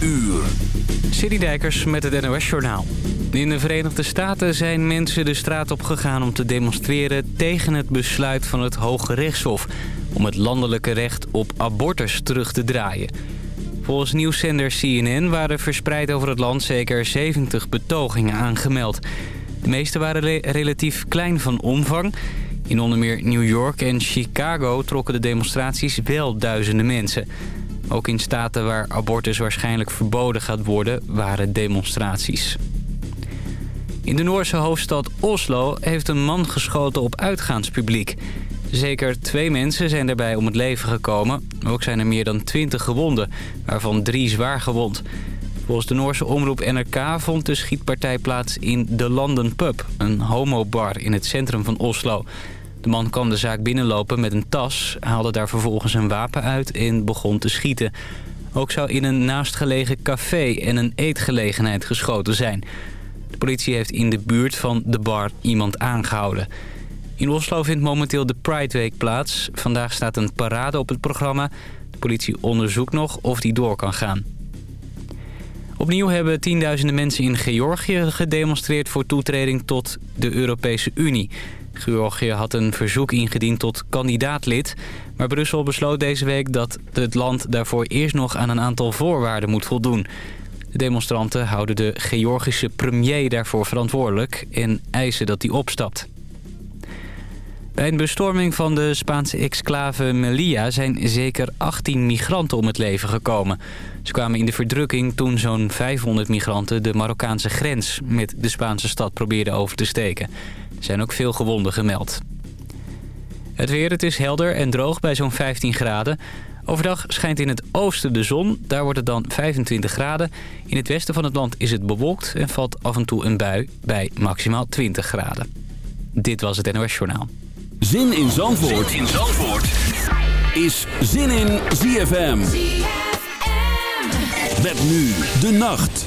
uur. Dijkers met het NOS Journaal. In de Verenigde Staten zijn mensen de straat op gegaan om te demonstreren... tegen het besluit van het Hoge Rechtshof... om het landelijke recht op abortus terug te draaien. Volgens nieuwszender CNN waren verspreid over het land zeker 70 betogingen aangemeld. De meeste waren relatief klein van omvang... In onder meer New York en Chicago trokken de demonstraties wel duizenden mensen. Ook in staten waar abortus waarschijnlijk verboden gaat worden, waren demonstraties. In de Noorse hoofdstad Oslo heeft een man geschoten op uitgaanspubliek. Zeker twee mensen zijn daarbij om het leven gekomen. Ook zijn er meer dan twintig gewonden, waarvan drie zwaar gewond. Volgens de Noorse omroep NRK vond de schietpartij plaats in de London Pub... een homobar in het centrum van Oslo. De man kwam de zaak binnenlopen met een tas, haalde daar vervolgens een wapen uit en begon te schieten. Ook zou in een naastgelegen café en een eetgelegenheid geschoten zijn. De politie heeft in de buurt van de bar iemand aangehouden. In Oslo vindt momenteel de Pride Week plaats. Vandaag staat een parade op het programma. De politie onderzoekt nog of die door kan gaan. Opnieuw hebben tienduizenden mensen in Georgië gedemonstreerd voor toetreding tot de Europese Unie. Georgië had een verzoek ingediend tot kandidaatlid. Maar Brussel besloot deze week dat het land daarvoor eerst nog aan een aantal voorwaarden moet voldoen. De demonstranten houden de Georgische premier daarvoor verantwoordelijk en eisen dat hij opstapt. Bij een bestorming van de Spaanse exclave Melilla zijn zeker 18 migranten om het leven gekomen. Ze kwamen in de verdrukking toen zo'n 500 migranten de Marokkaanse grens met de Spaanse stad probeerden over te steken. Zijn ook veel gewonden gemeld. Het weer, het is helder en droog bij zo'n 15 graden. Overdag schijnt in het oosten de zon, daar wordt het dan 25 graden. In het westen van het land is het bewolkt en valt af en toe een bui bij maximaal 20 graden. Dit was het NOS Journaal. Zin in Zandvoort, zin in Zandvoort. is Zin in ZFM. ZFM. Met nu de nacht.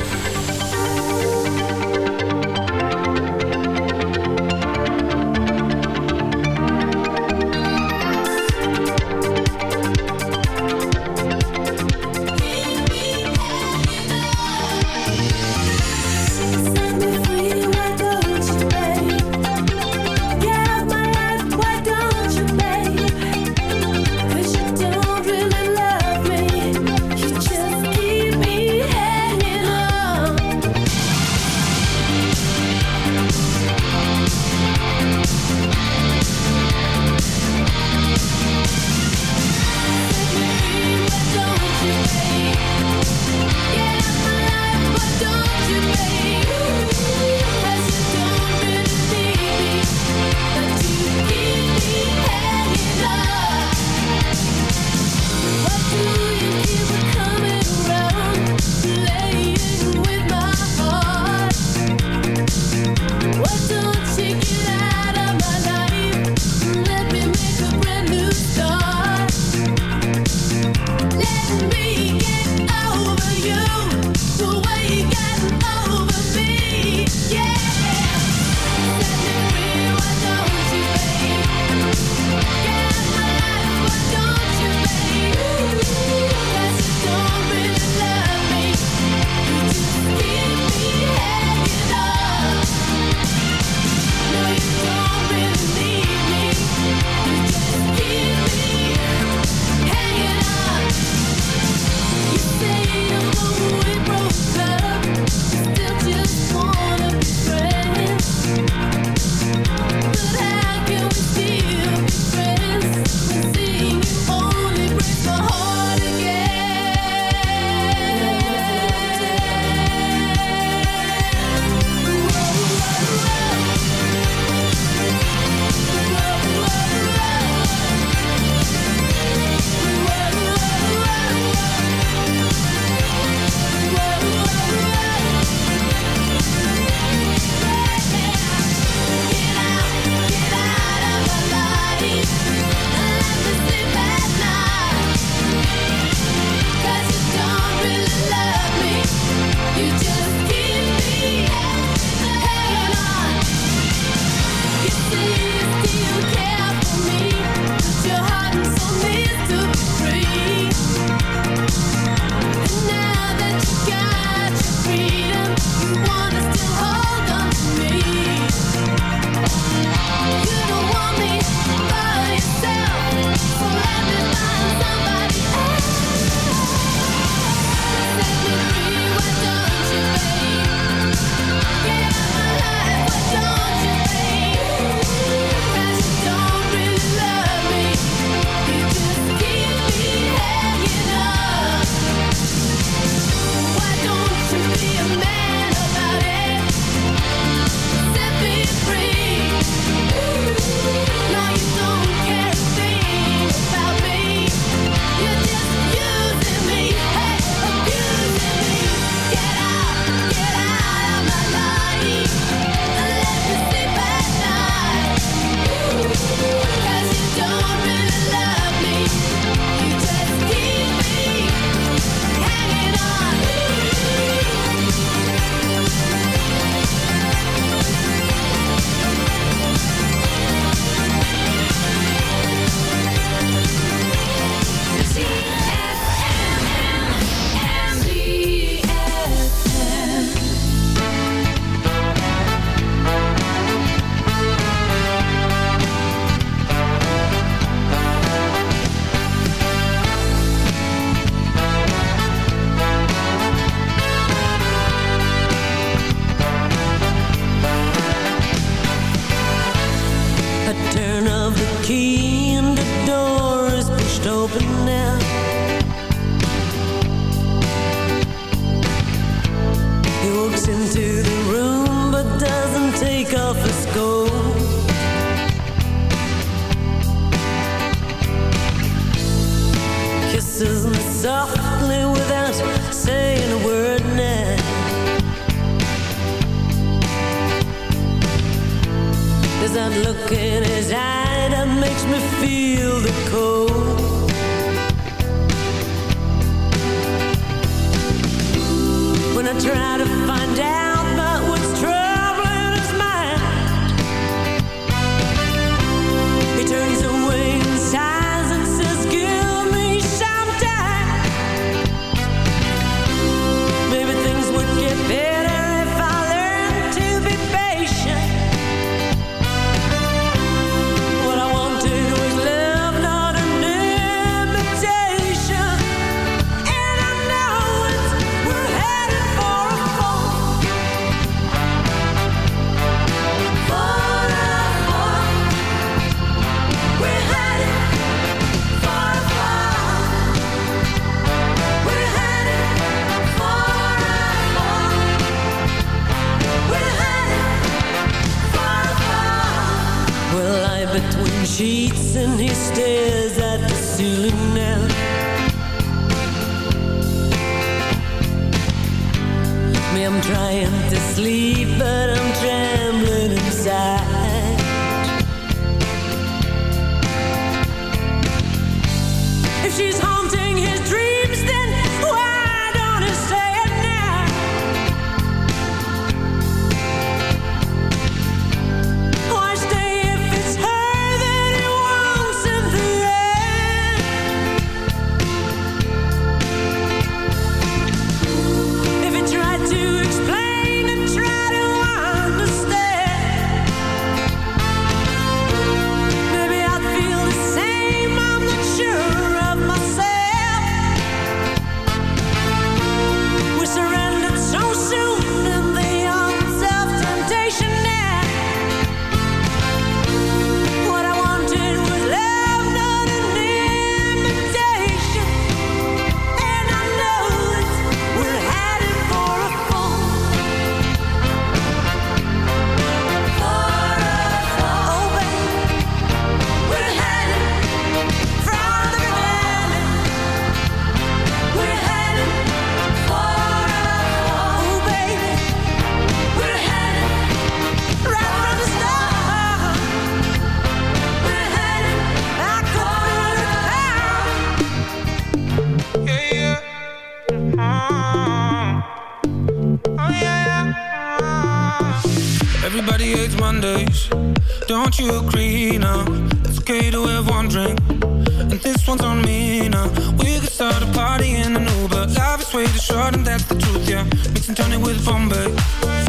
Would you agree now? It's okay to have one drink, and this one's on me now. We could start a party in an Uber. Life is way too short, and that's the truth, yeah. Mix and turn it with Bombay.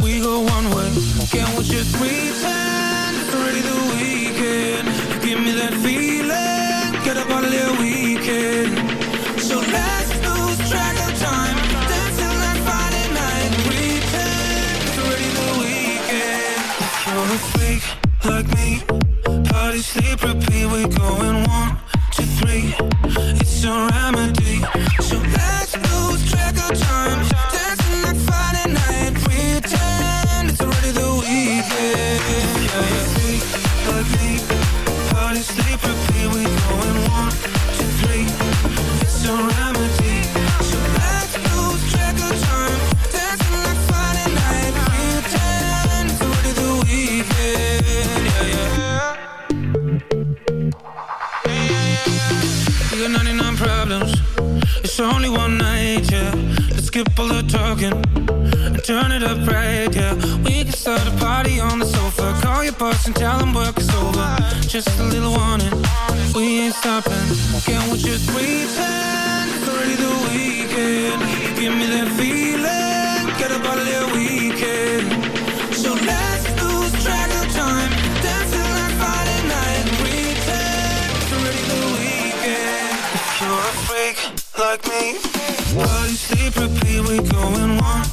We go one way, can we just breathe? Body sleep repeat. we going one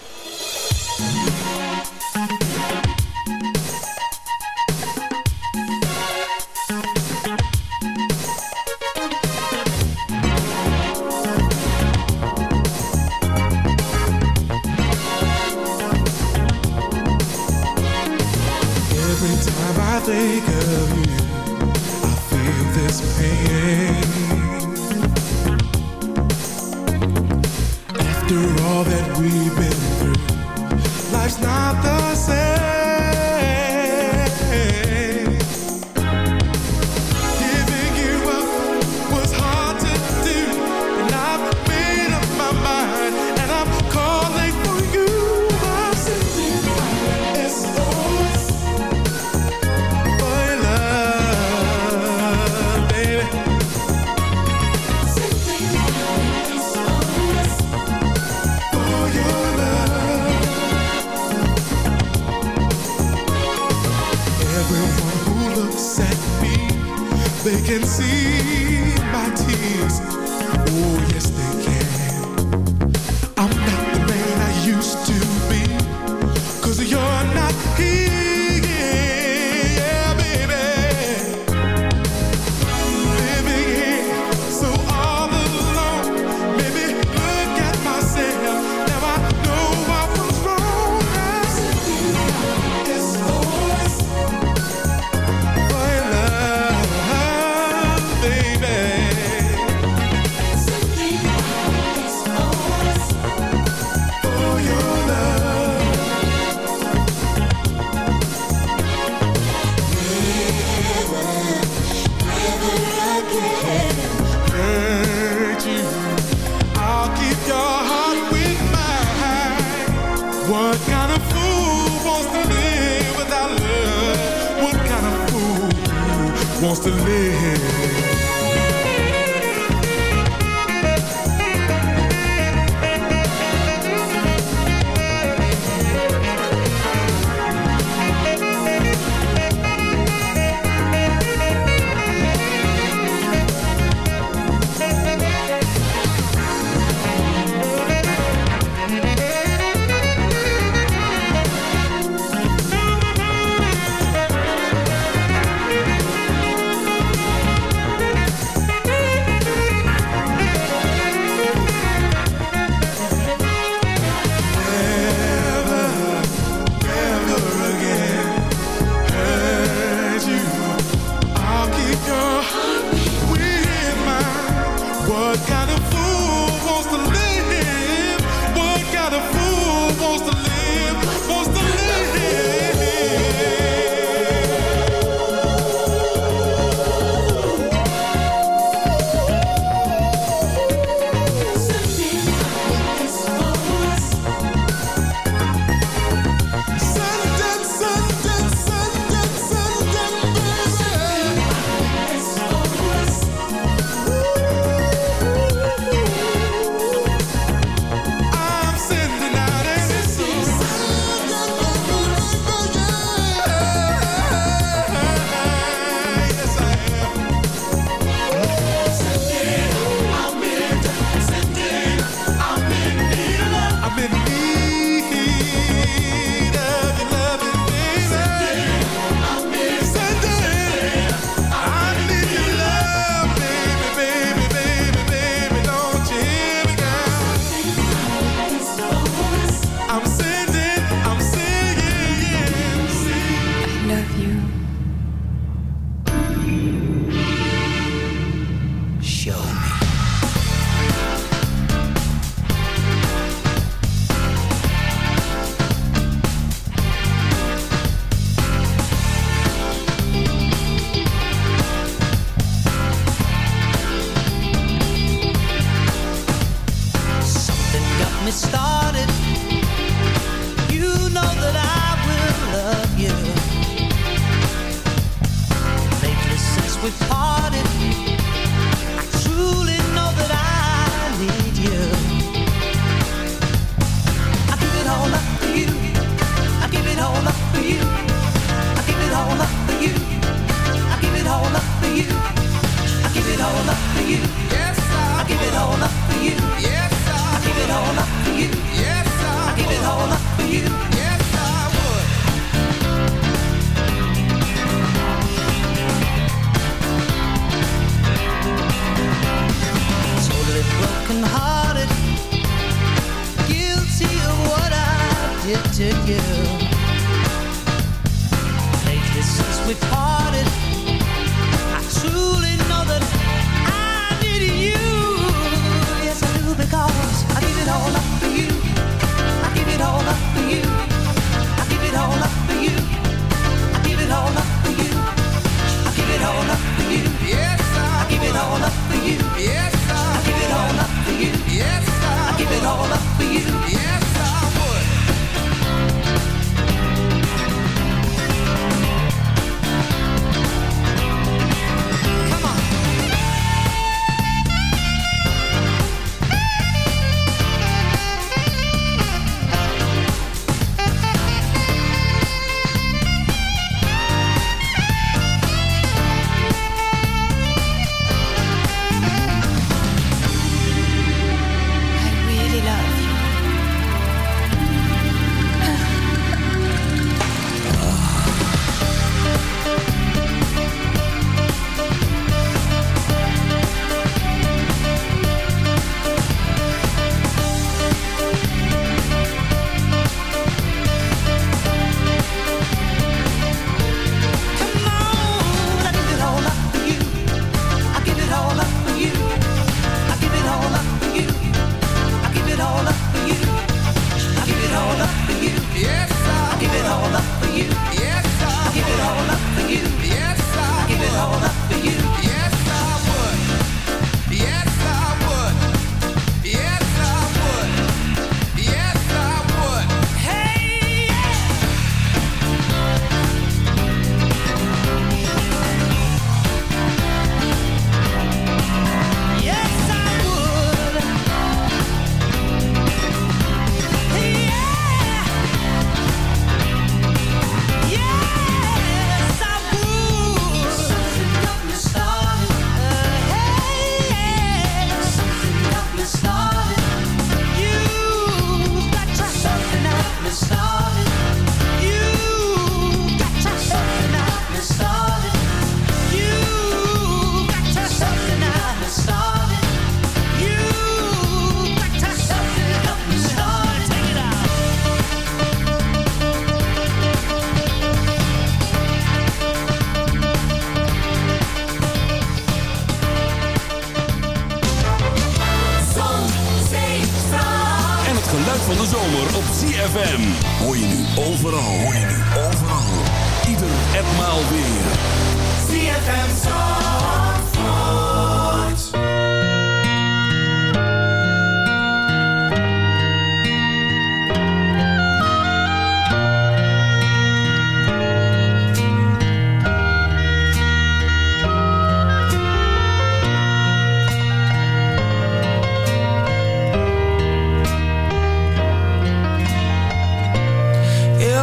can see my tears.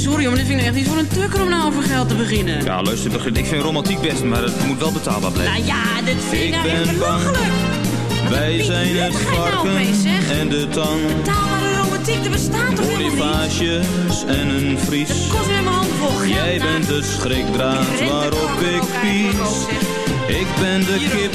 Sorry, maar dit vind ik echt niet voor een tukker om nou over geld te beginnen. Ja, luister, ik vind romantiek best, maar het moet wel betaalbaar blijven. Nou ja, dit vind ik, Ik nou echt belachelijk. Wij zijn het nou varken en de tang. Betaalbare romantiek, er bestaat toch helemaal niet? En een vries. Het kost weer mijn hand vol geld. Jij nou. bent de schrikdraad waarop ik pies. Ik ben de kip,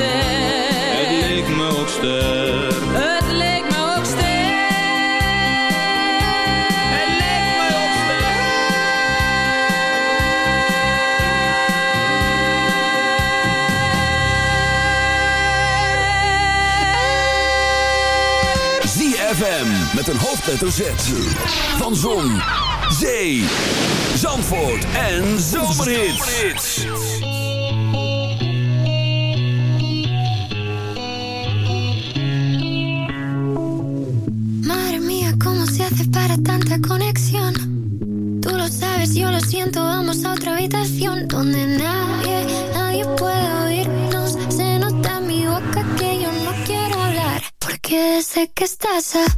ook Het leek me ook ster. Het leek me ook sterk. Het leek me ook ZFM met een hoofdletter Z. Van Zon, Zee, Zandvoort en Zomerhits. Habitación donde nadie, nadie puede oírnos. Se nota en mi boca que yo no quiero hablar, porque sé que estás aquí,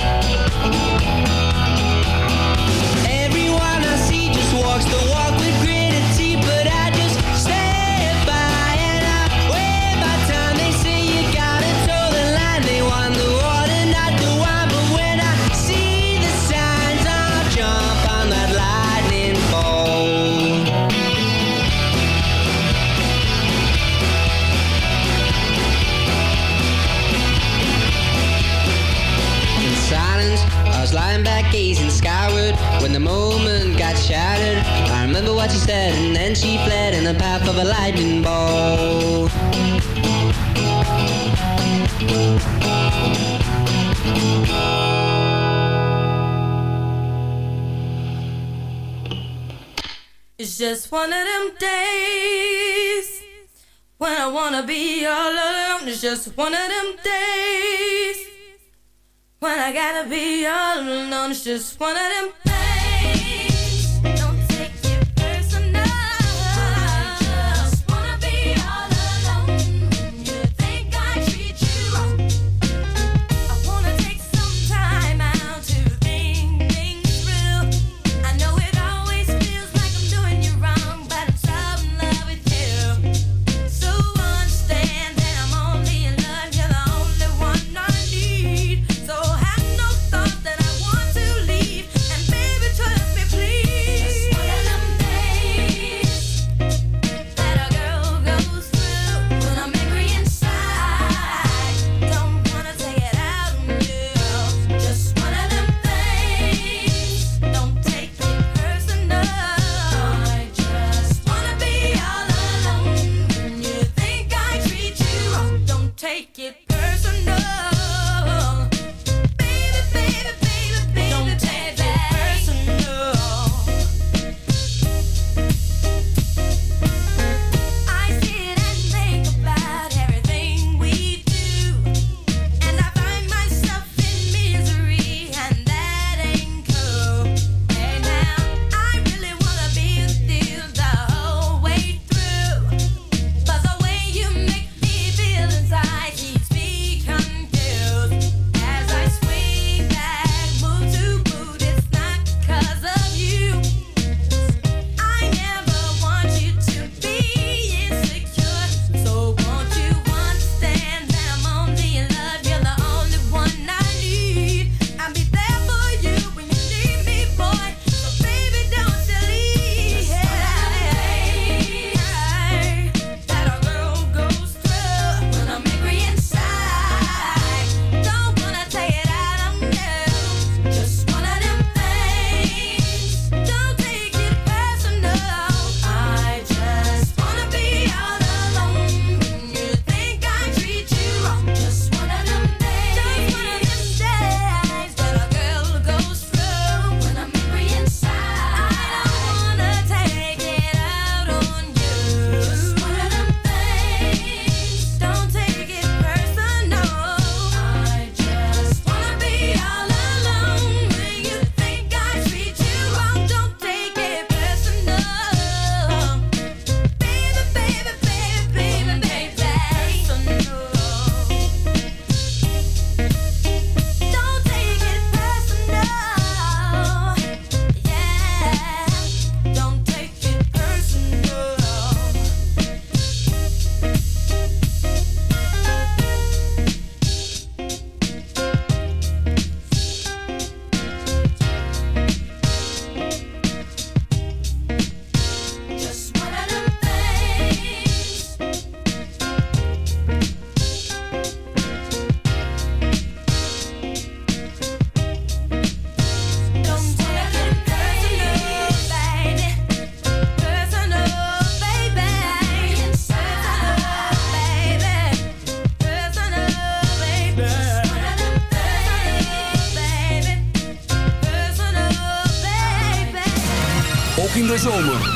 Shattered. I remember what she said, and then she fled in the path of a lightning bolt. It's just one of them days when I wanna be all alone. It's just one of them days when I gotta be all alone. It's just one of them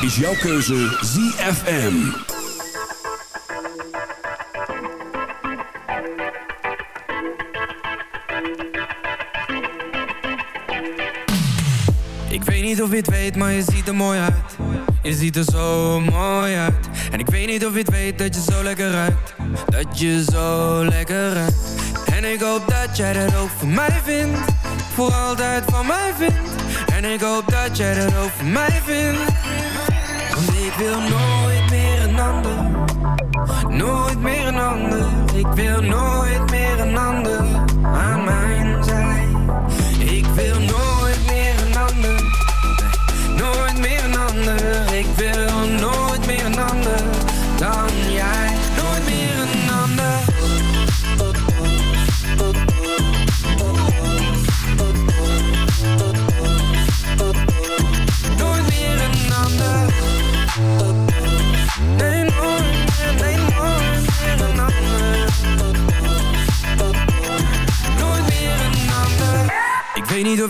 is jouw keuze ZFM. Ik weet niet of je het weet, maar je ziet er mooi uit. Je ziet er zo mooi uit. En ik weet niet of je het weet dat je zo lekker ruikt. Dat je zo lekker ruikt. En ik hoop dat jij dat ook voor mij vindt. Voor altijd van mij vindt. En ik hoop dat jij dat ook voor mij vindt wil nooit meer een ander. Nooit meer een ander. Ik wil nooit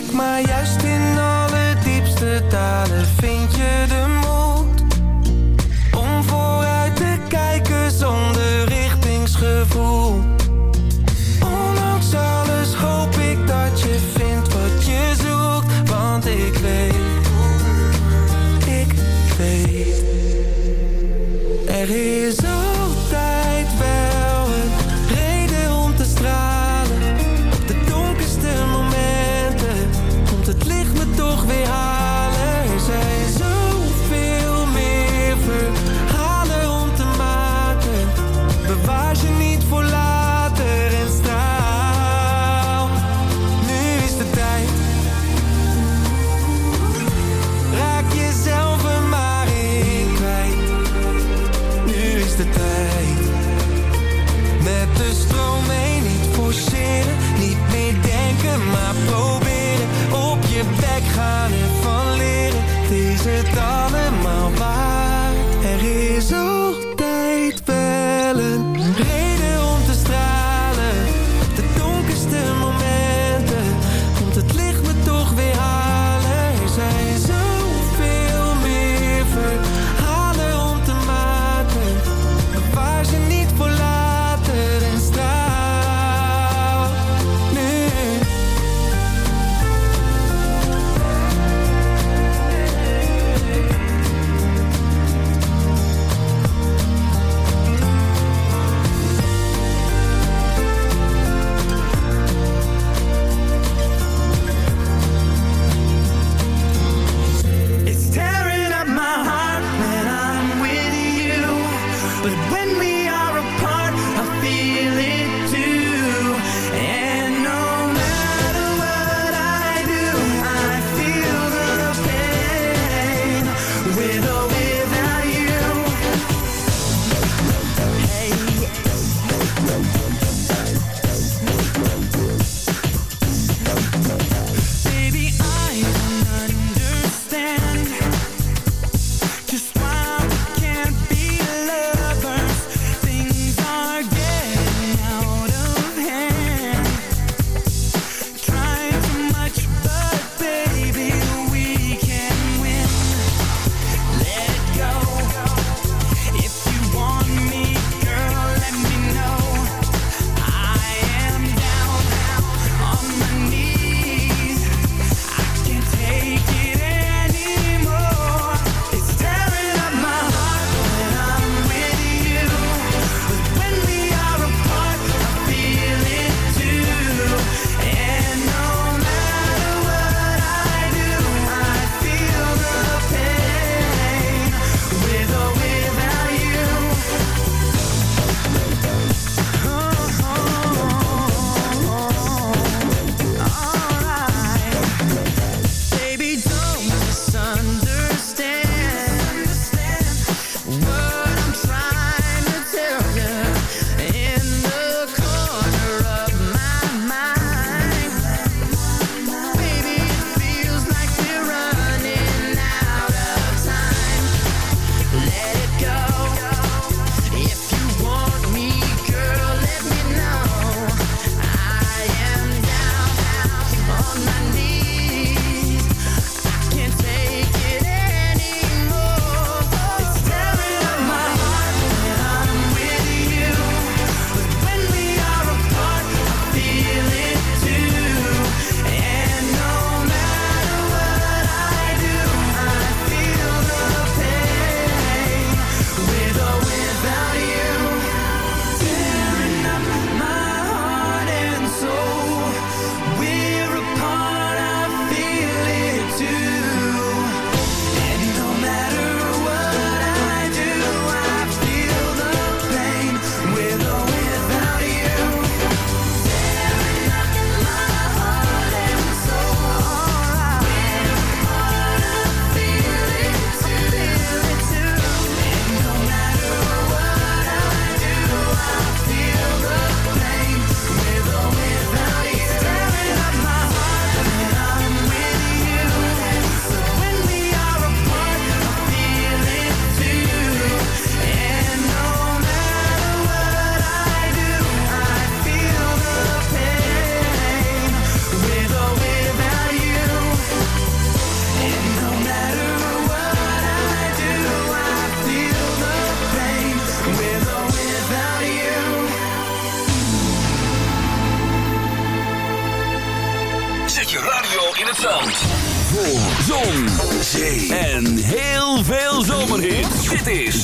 plek, maar juist in alle diepste talen.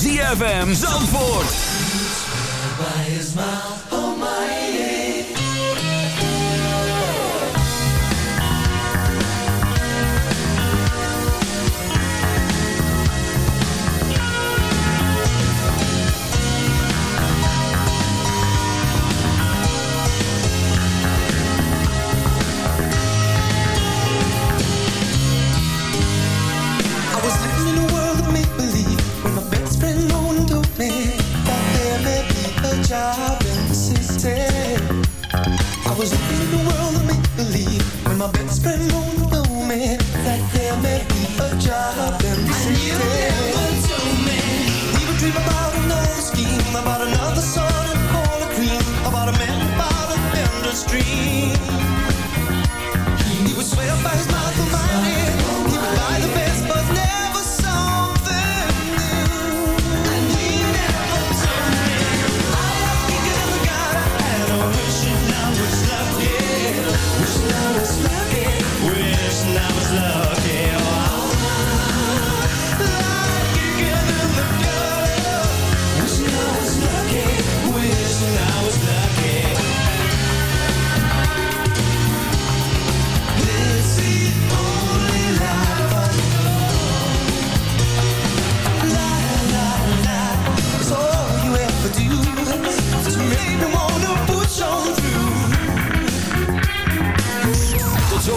ZFM Zandvoort. Was living in a world of make believe when my best friend me that there may be a job in the city. He would dream about another scheme, about another sort of cola cream, about a man about a stream.